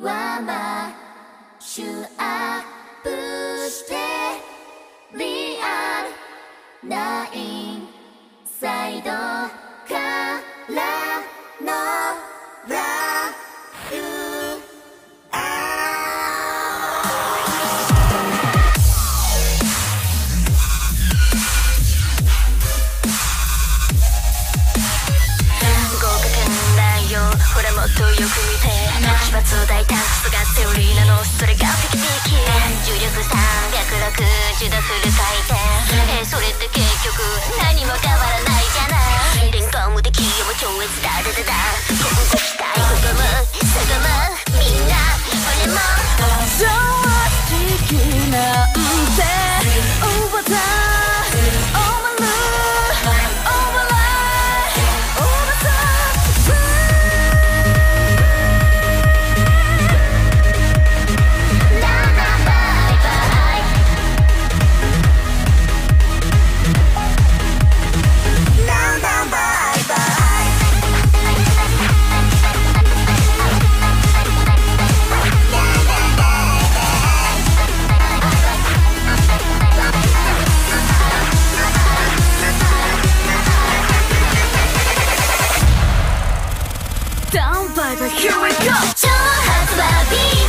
はマッシュアップしてリアルなインサイドからのラブ合格なよ。ほらもっとよく見て奇抜大胆クスがセオリーなのそれがピキピキ重力360度フル回転えそれって結局何も変わらないじゃない連行無敵よも超越だだだだ今後期待ここもそこもみんな俺も正直なんて Over time ダウンバイバイ Here we go. 超発はビート